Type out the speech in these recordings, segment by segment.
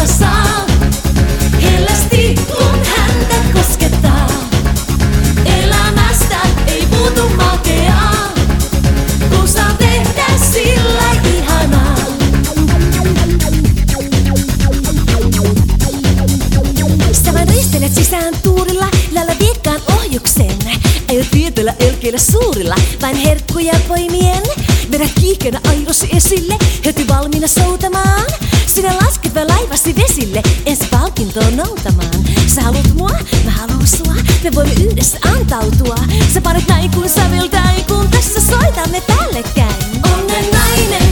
vasta saa. Hellästi kun häntä koskettaa. Elämästä ei puutu makeaa. Kun saa tehdä sillä ihanaa. Sä ristelet sisään tuurilla, lailla viekkaan ohjuksen. Ei tietyllä elkeillä suurilla, vain herkkuja poimien. Vedät kiihkeänä aivosi esille, heti valmiina soutamaan. Vesille, ensi palkintoon noutamaan. Sä haluat mua, mä haluan sua, me voimme yhdessä antautua. Sä panet näin kuin säveltäin, kun tässä soitamme päällekkäin. Onnen nainenkin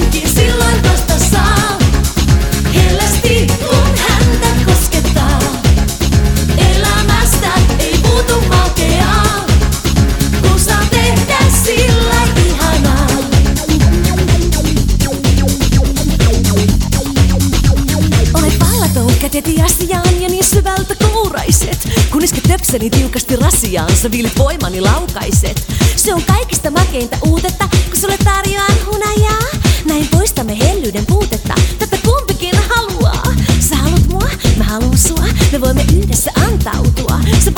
asiaan ja niin syvältä kouraiset. Kun isket töpseni tiukasti rasiaan, sä viilit voimani laukaiset. Se on kaikista makeinta uutetta, kun sulle tarjoan hunajaa. Näin poistamme hellyyden puutetta, tätä kumpikin haluaa. Sä haluat mua, mä haluan sua, me voimme yhdessä antautua. Sä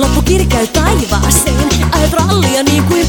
loppu kirkäy taivaaseen. Ajat rallia niin kuin